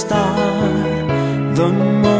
from the start.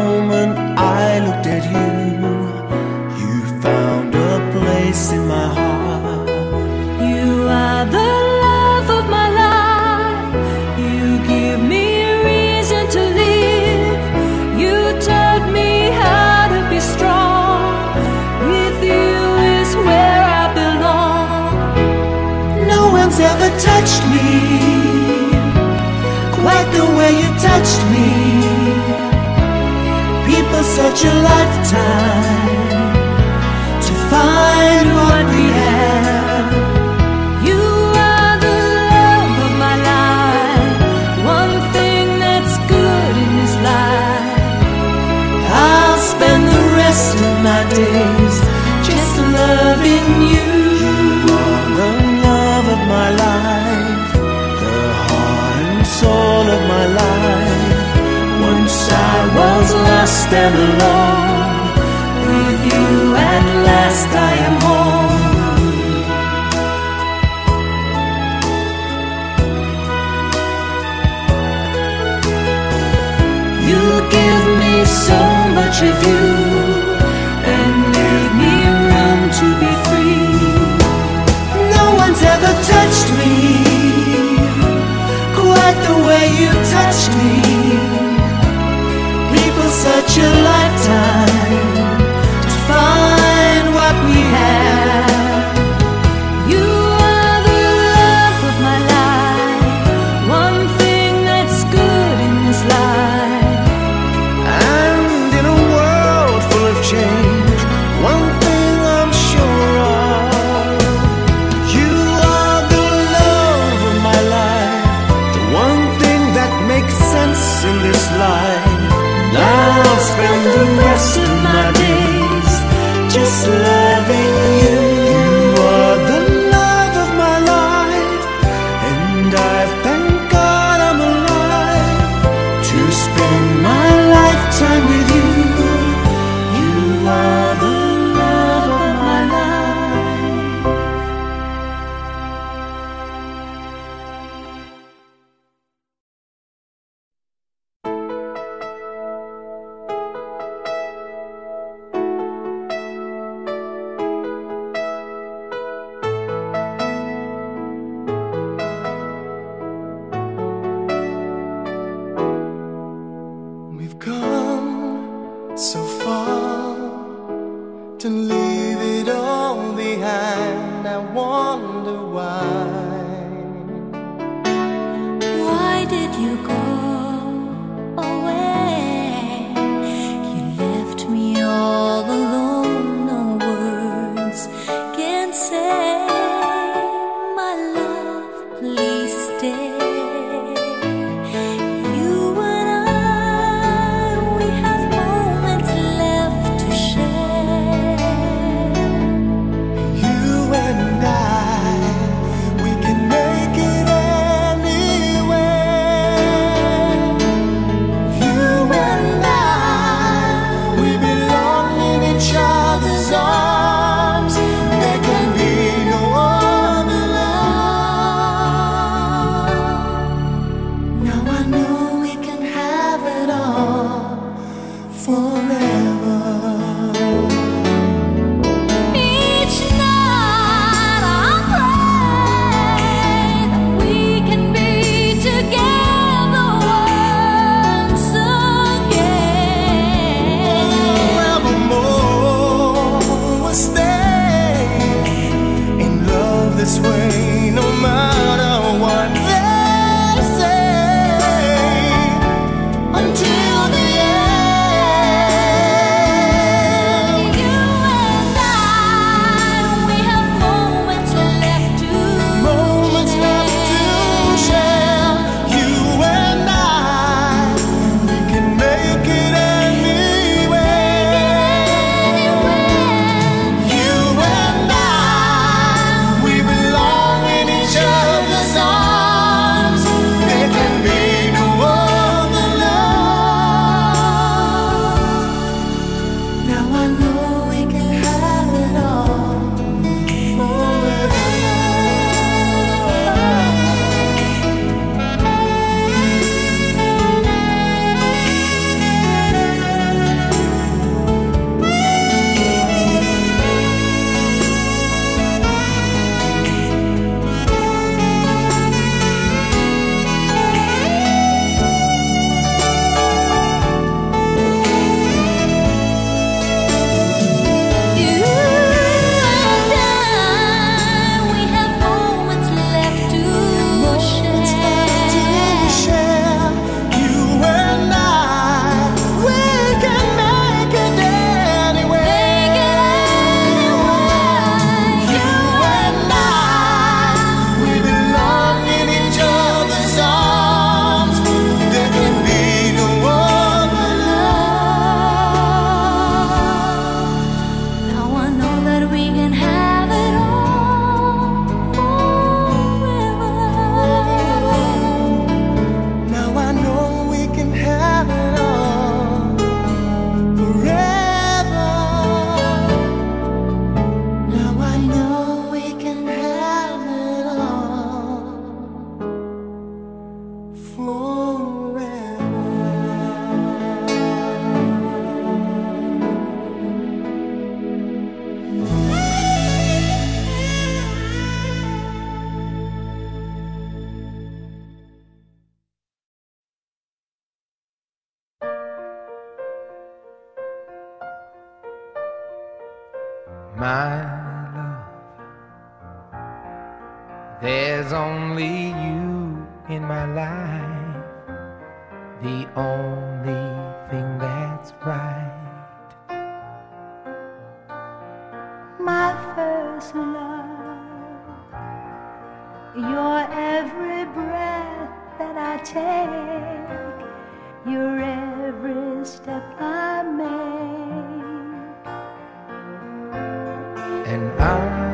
And I,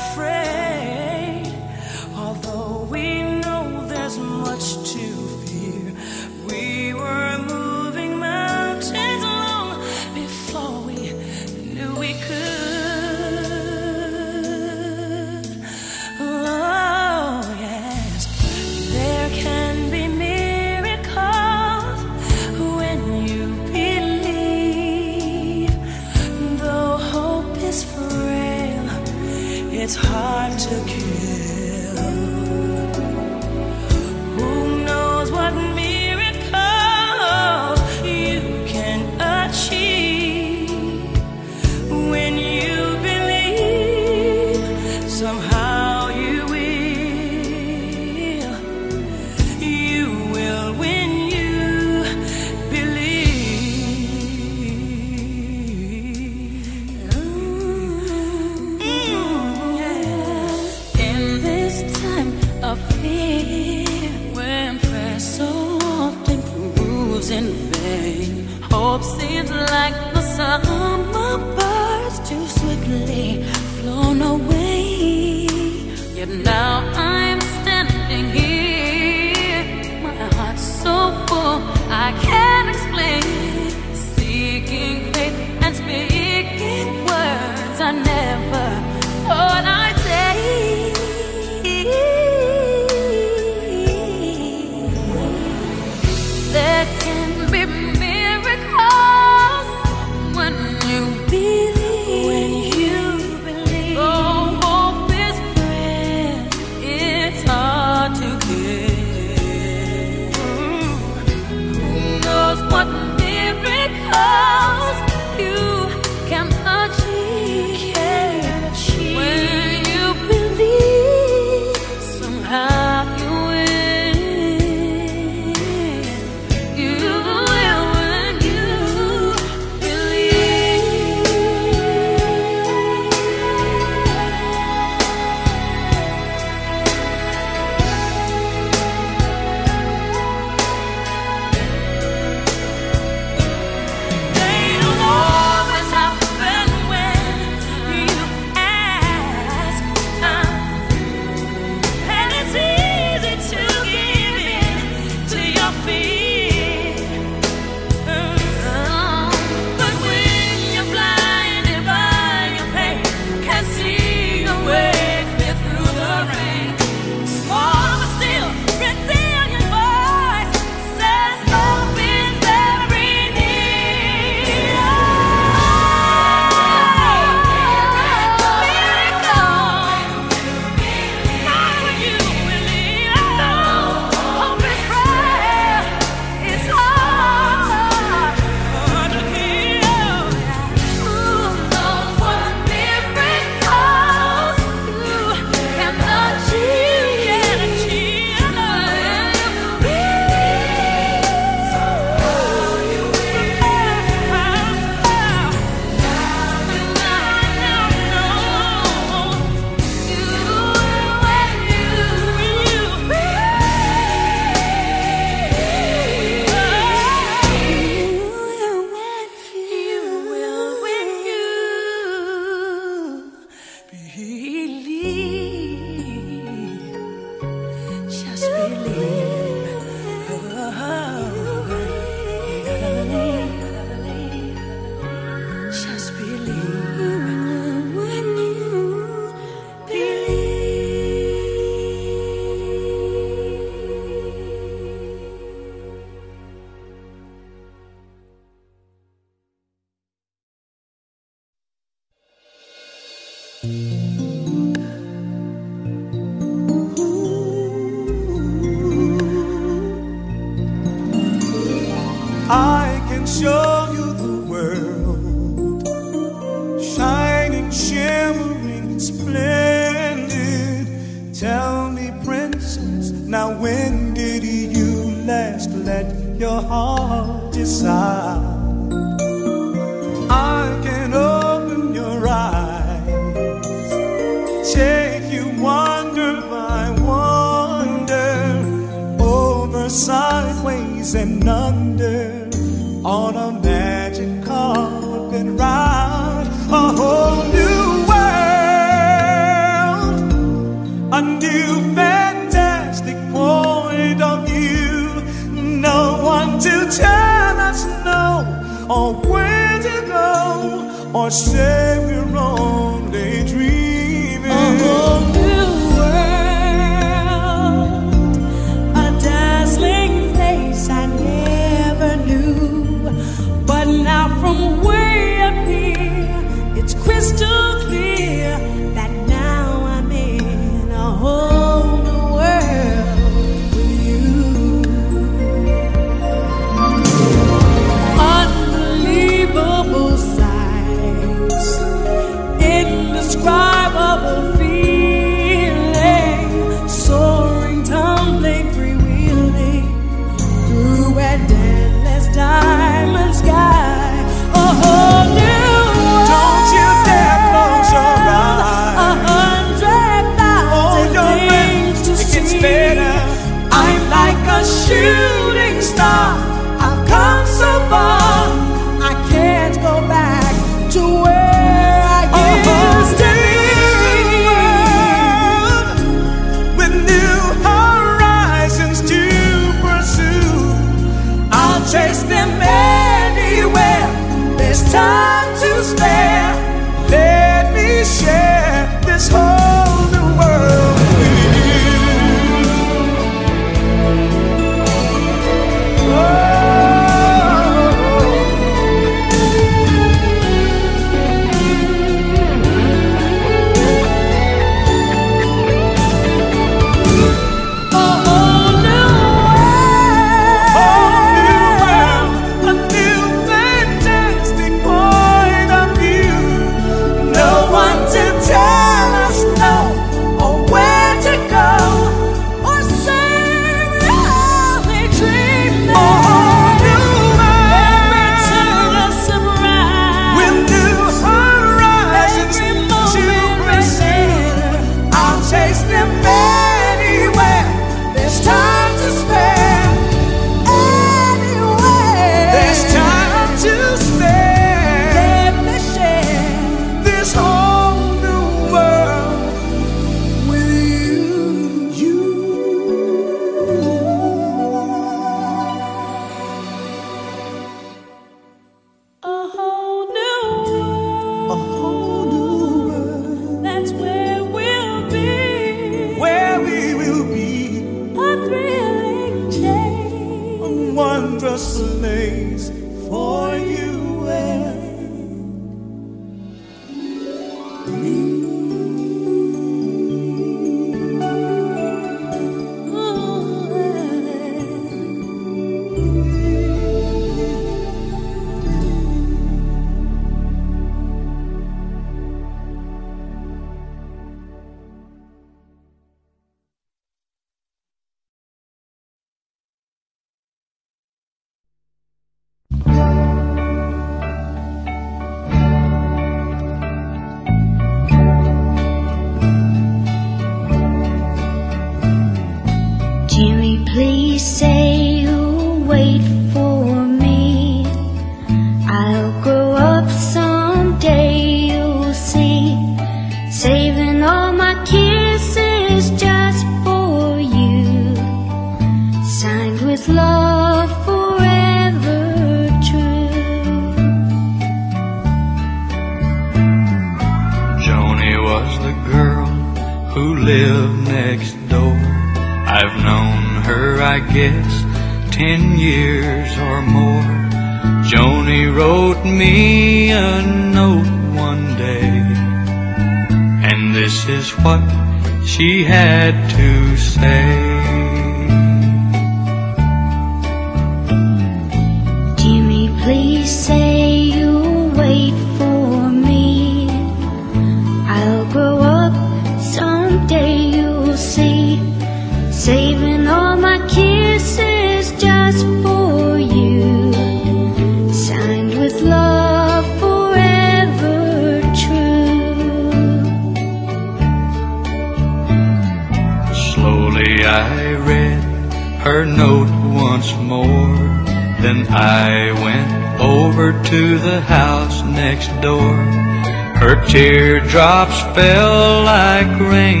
fell like rain.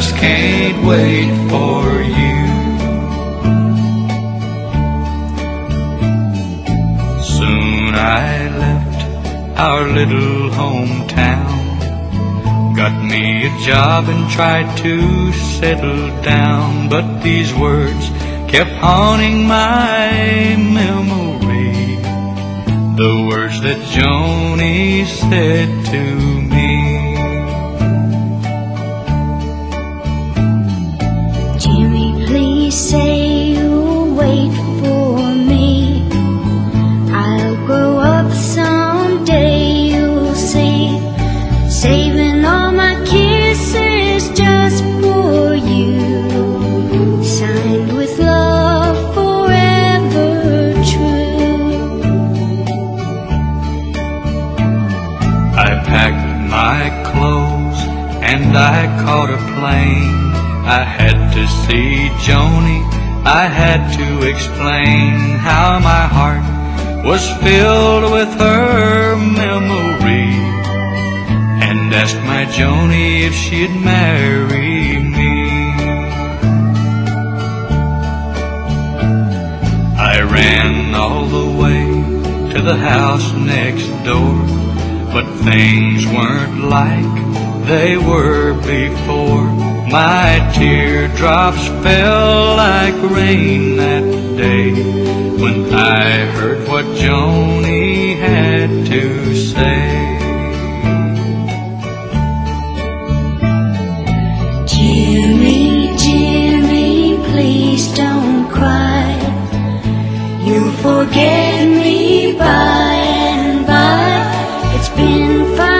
just can't wait for you. Soon I left our little hometown, got me a job and tried to settle down, but these words kept haunting my memory. The words that Joni said to me. I caught a plane. I had to see Joni. I had to explain how my heart was filled with her memory. And asked my Joni if she'd marry me. I ran all the way to the house next door, but things weren't like they were before. My teardrops fell like rain that day when I heard what Joni had to say. Jimmy, Jimmy, please don't cry. You'll forget me by and by. It's been fine.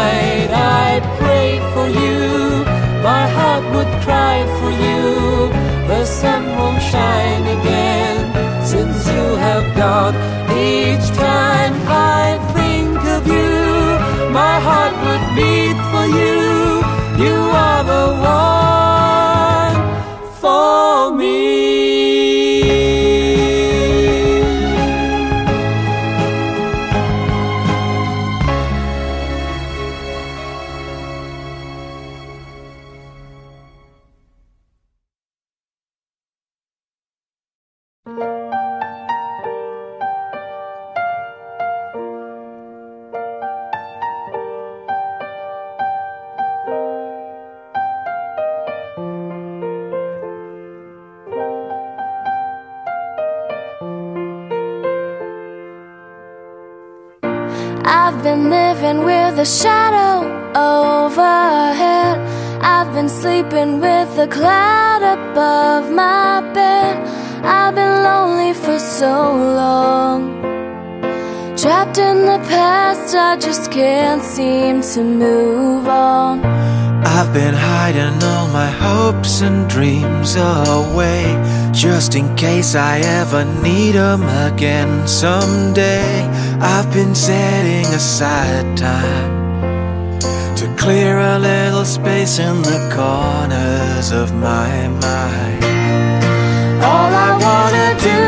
night I'd pray for you. My heart would cry for you. The sun won't shine again since you have gone each case I ever need them again someday. I've been setting aside time to clear a little space in the corners of my mind. All I wanna do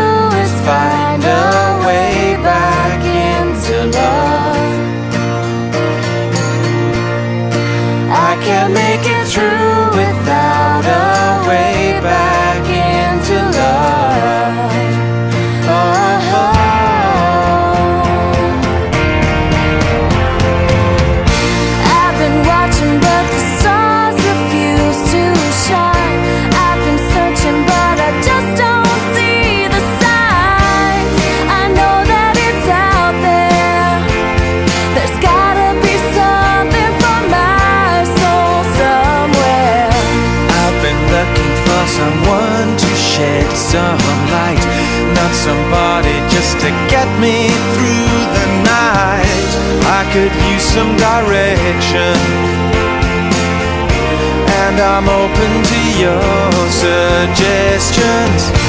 is find a way back into love. I can make it true. to get me through the night. I could use some direction, and I'm open to your suggestions.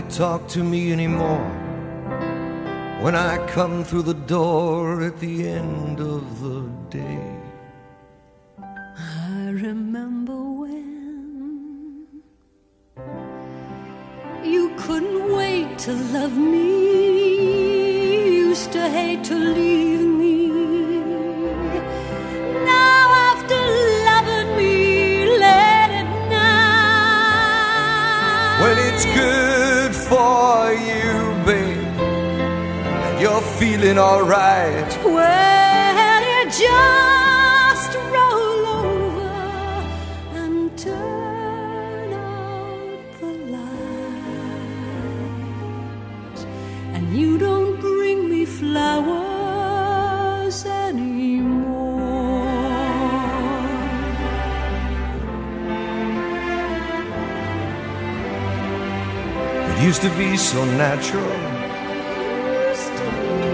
hardly talk to me anymore. When I come through the door feeling alright. Well, you just roll over and turn out the light. And you don't bring me flowers anymore. It used to be so natural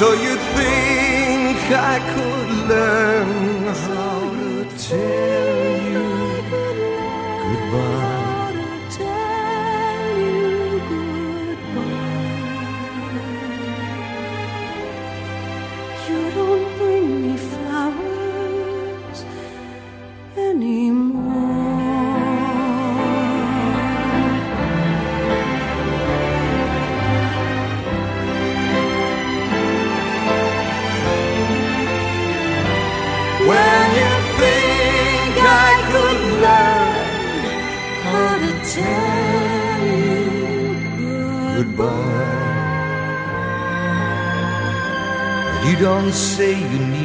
So you think I could learn how to tell? don't say you need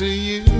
to you.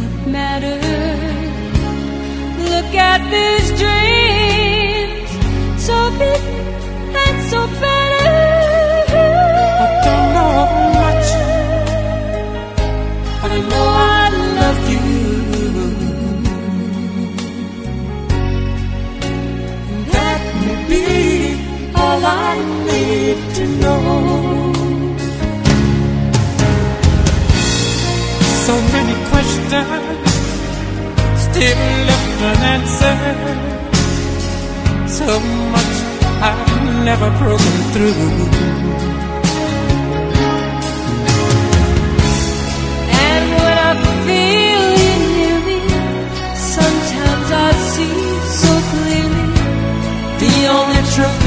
matter. Look at this dream. He left an answer So much I've never broken through. And when I feel you near me, sometimes I see so clearly the only truth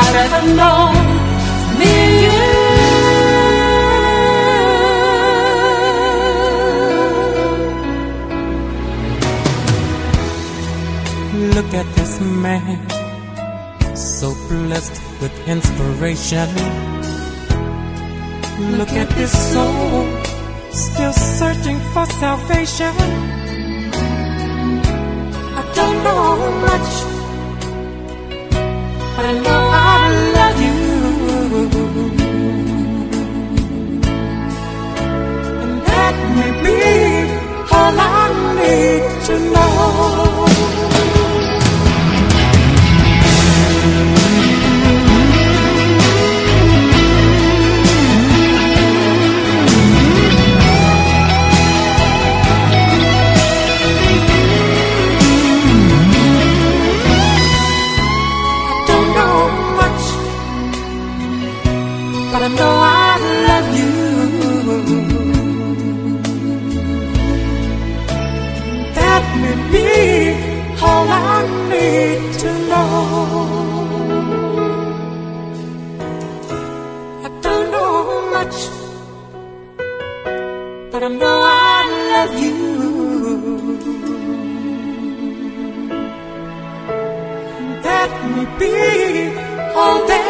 I've ever known. Me and you. look at this man, so blessed with inspiration. Look at this soul, still searching for salvation. I don't know much, but I know I love you. And that may be all I need to know. be all day.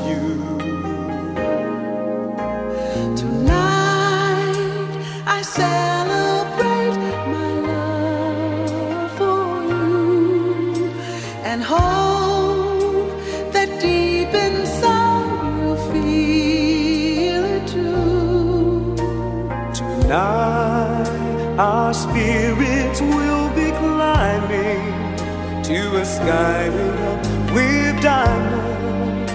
sky lit up with diamonds.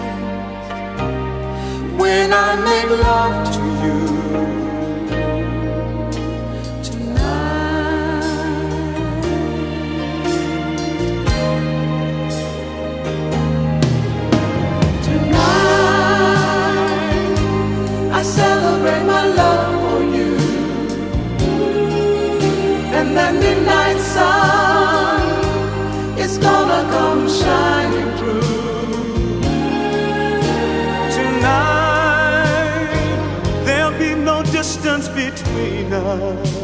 When I make love to you tonight, tonight I celebrate my love for you, and that midnight sun between us.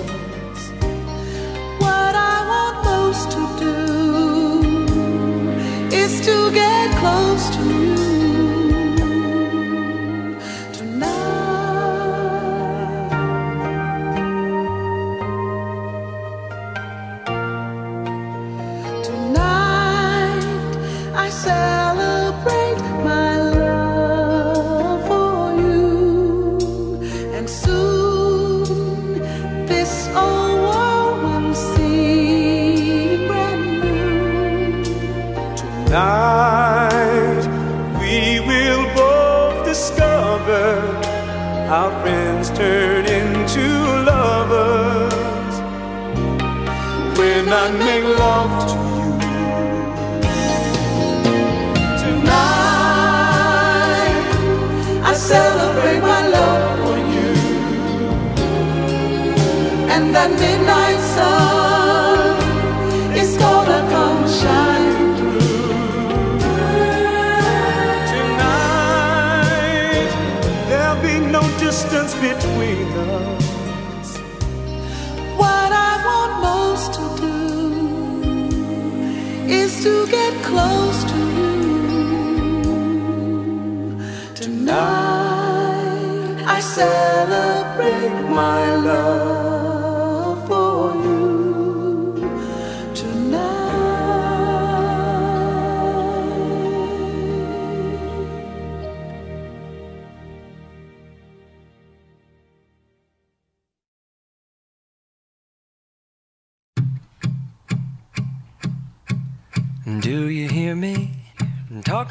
midnight sun.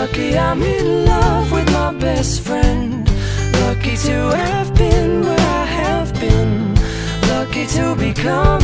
Lucky I'm in love with my best friend. Lucky to have been where I have been. Lucky to become.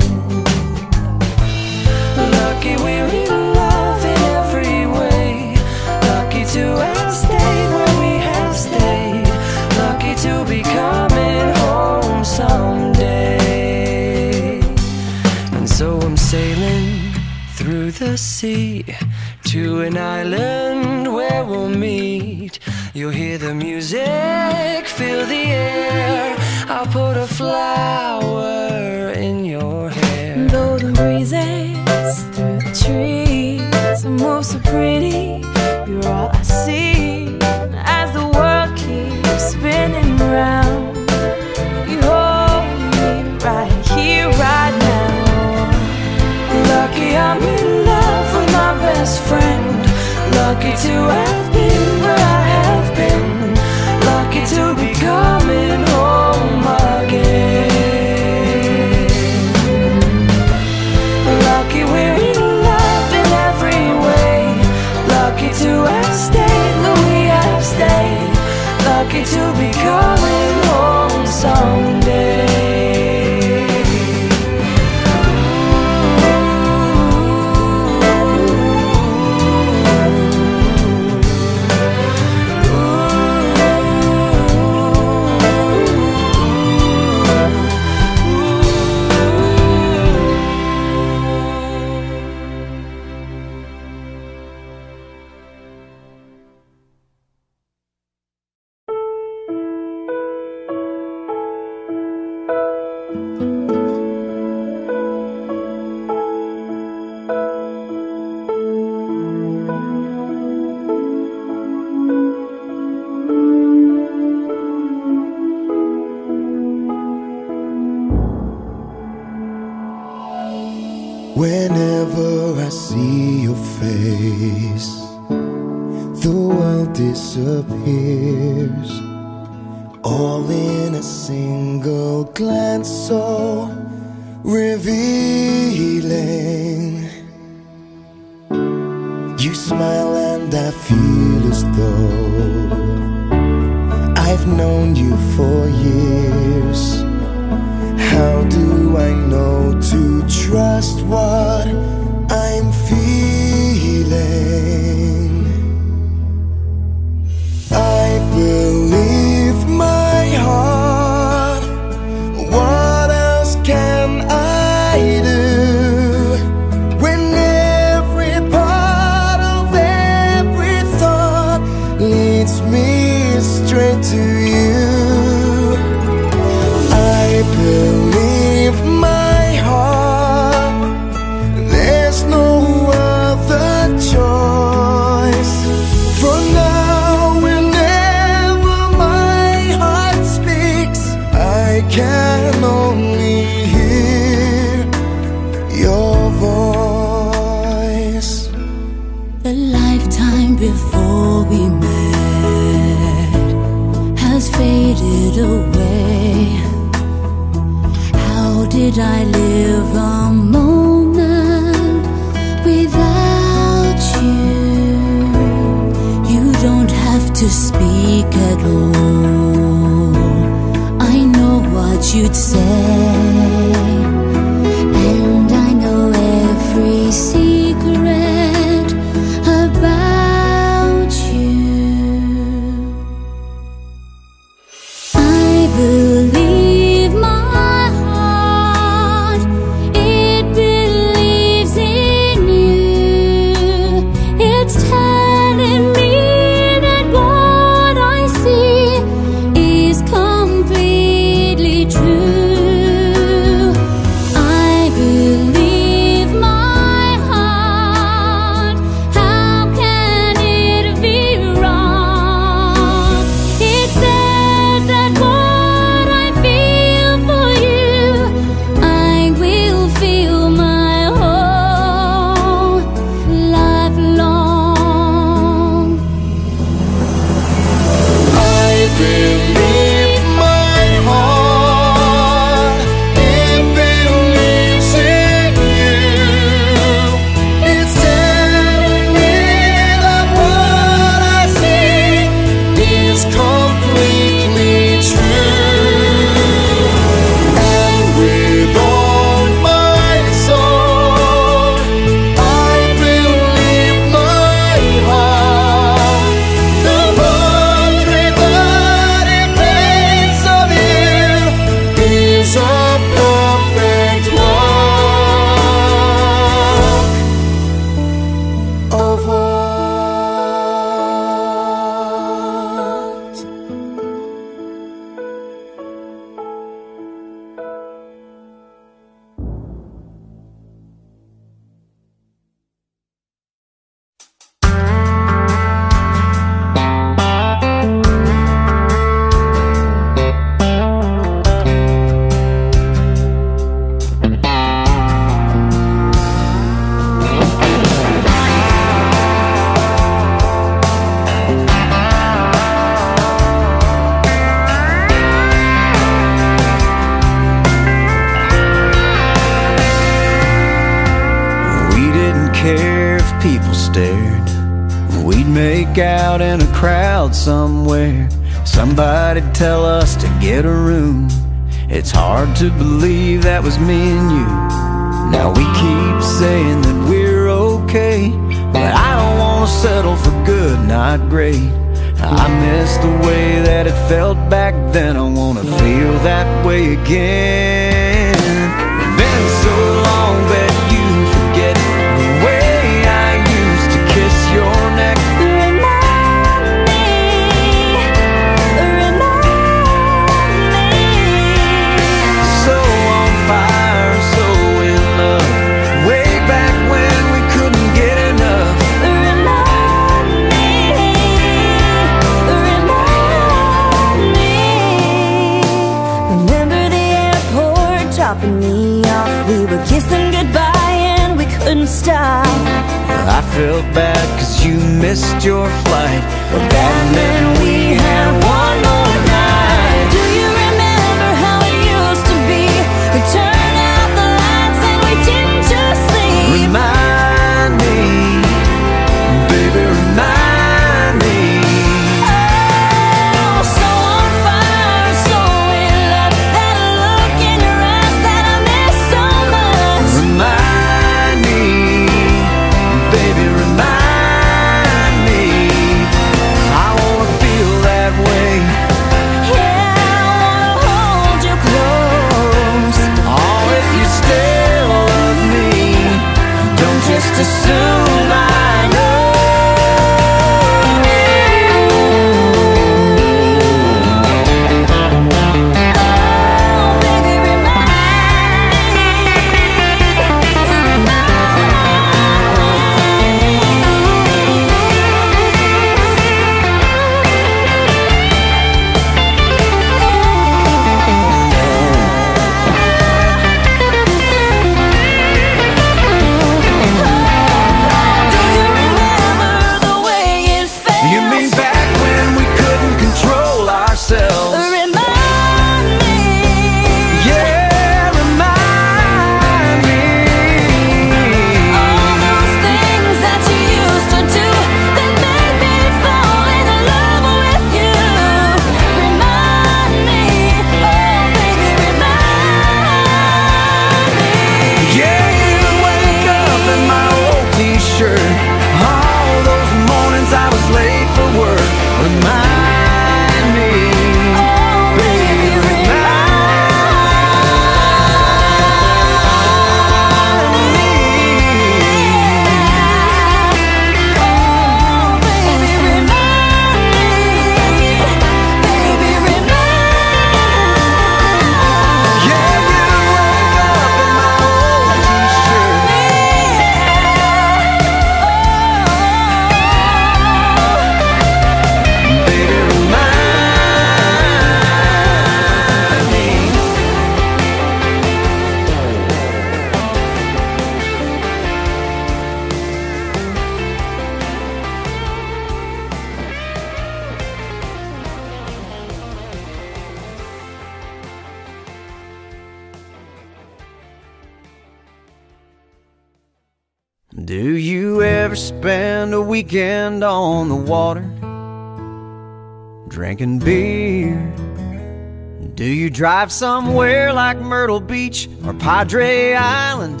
drive somewhere like Myrtle Beach or Padre Island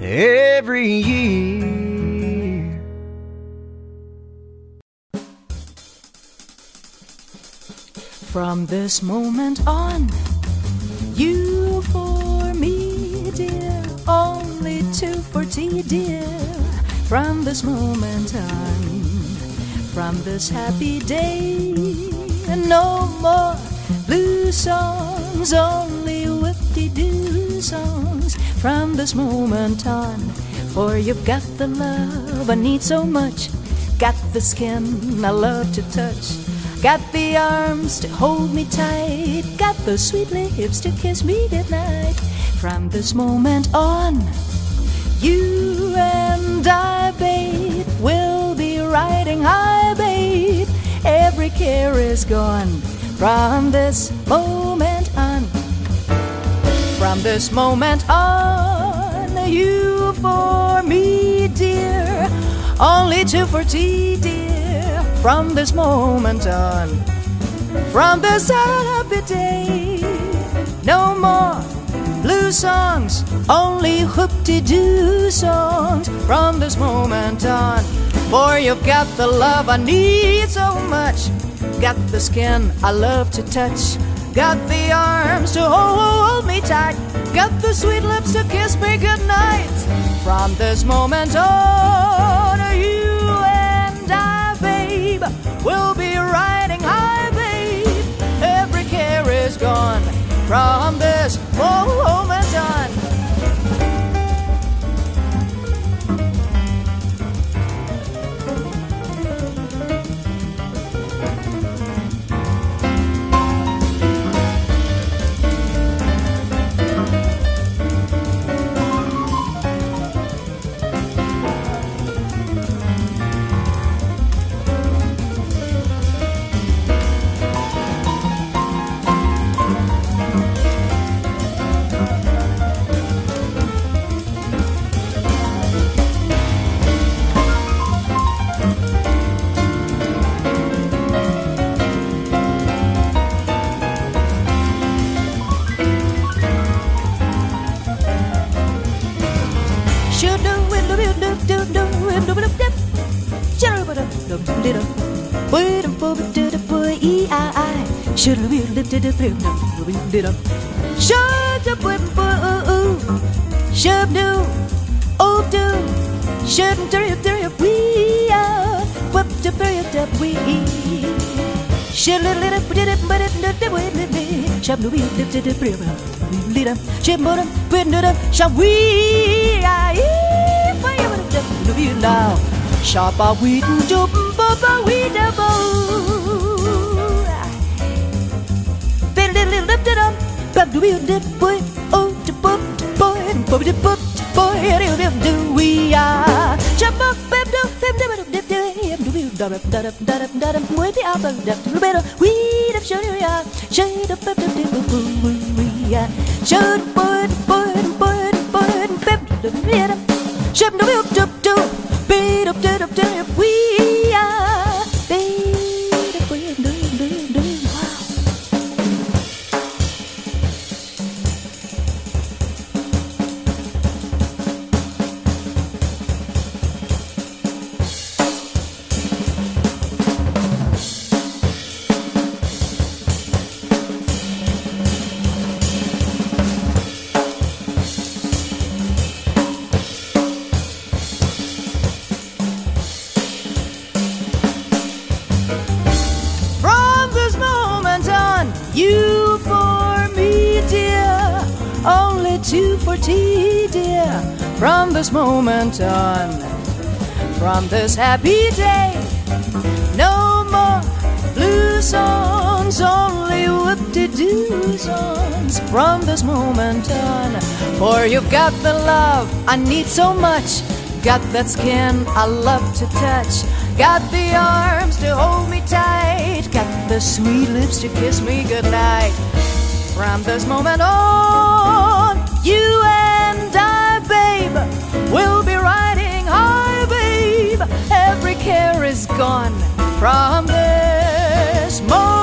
every year. From this moment on, you for me, dear, only two for tea, dear. From this moment on, from this happy day, no more Blue songs, only whoop-de-doo songs from this moment on. For you've got the love I need so much. Got the skin I love to touch. Got the arms to hold me tight. Got the sweet lips to kiss me goodnight. From this moment on, you and I, babe, will be riding high, babe. Every care is gone. From this moment on, from this moment on, you for me, dear, only two for tea, dear. From this moment on, from this happy day, no more blue songs, only hoop-de-doo songs. From this moment on, for you've got the love I need so much got the skin I love to touch. Got the arms to hold me tight. Got the sweet lips to kiss me goodnight. From this moment on, you and I, babe, will be riding high, babe. Every care is gone. From this moment on. Shut up, whip, ooh, shub do, oh do, shut dirty, dirty, we are, whip, dip, dirty, dip, we. Shut little, little, did it, but it, did it, wait, let me, dip, dip, dip, dip, lit up, ship, but up, put it up, shall we, I, fire, but up, do you now, sharp, a wheat, jump, baba, we double. little dip dip bum do we dip boy oh to boop boy boop dip boop boy do dip do we ah jump up bim do bim dip dip dip do we da da da da da da boy the apple dip do better we dip show you ya shade up dip dip dip we we ya should boy boy boy boy bim dip dip ship we dip tea, dear. From this moment on, from this happy day, no more blue songs, only whoop-de-doo songs. From this moment on, for you've got the love I need so much. Got that skin I love to touch. Got the arms to hold me tight. Got the sweet lips to kiss me goodnight. From this moment on, you and I, babe, will be riding high, babe. Every care is gone from this moment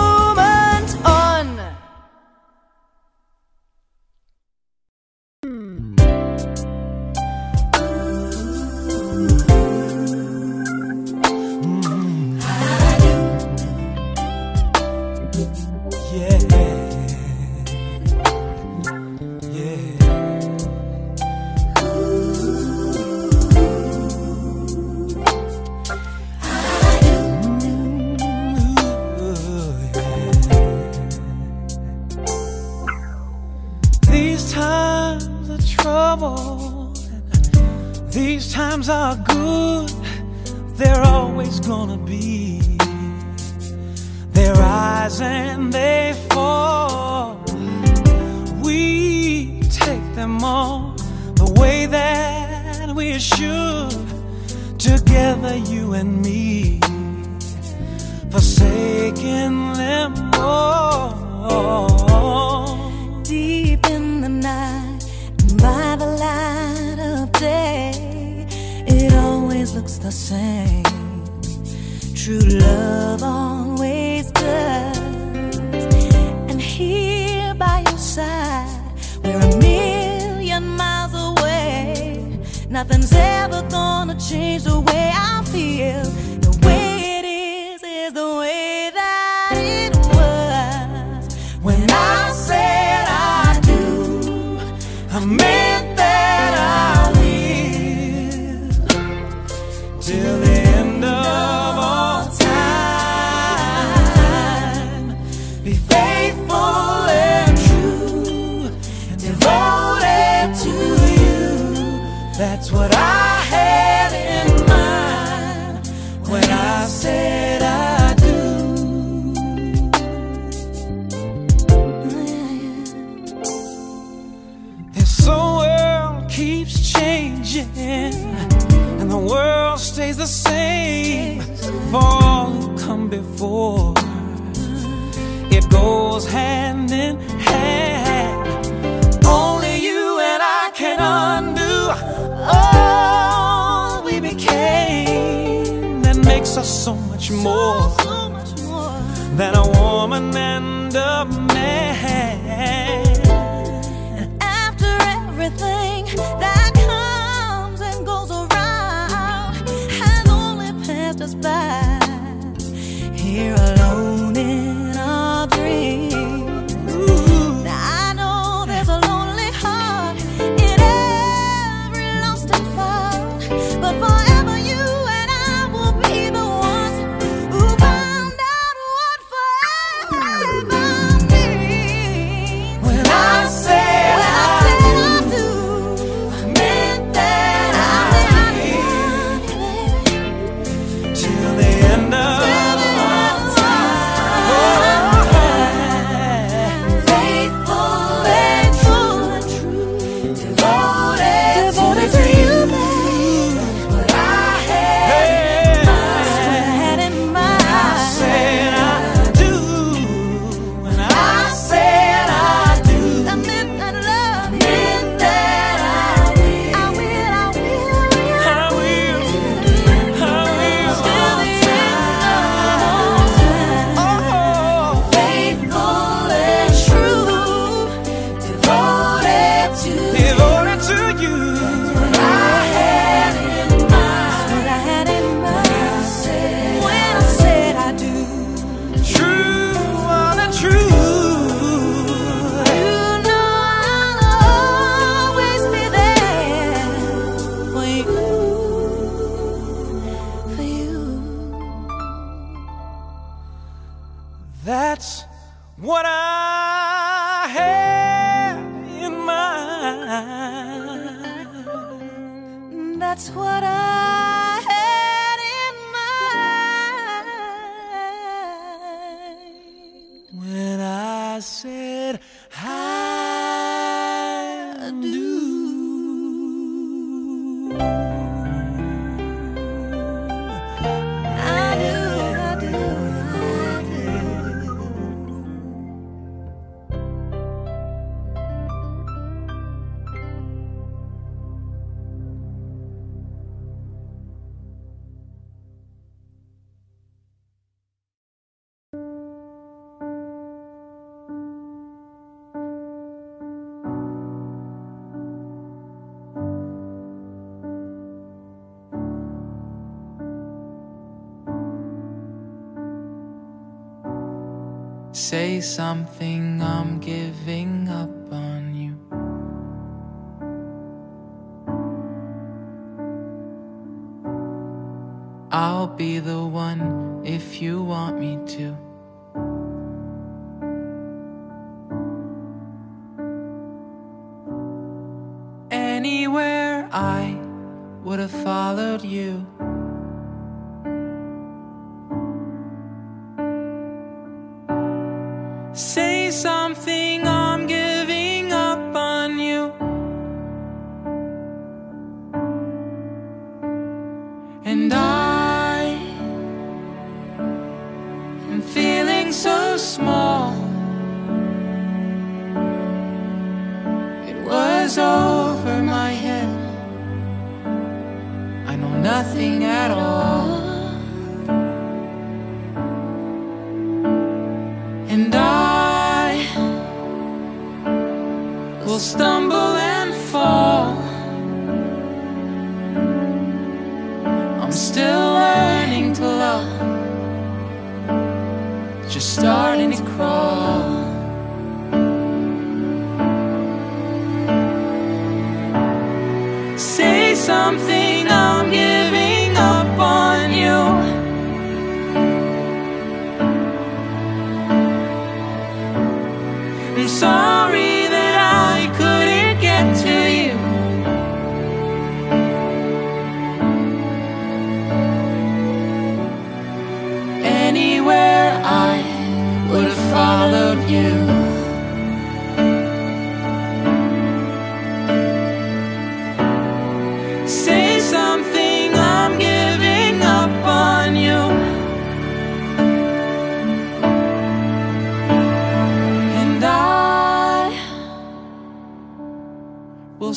just starting to crawl.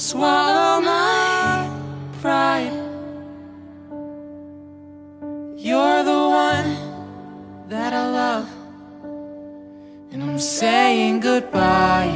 swallow my pride. You're the one that I love, and I'm saying goodbye.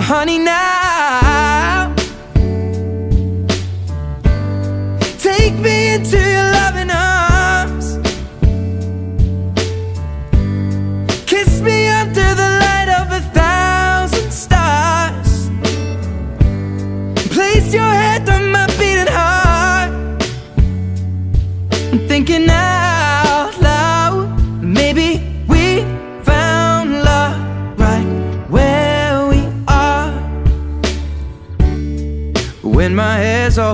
honey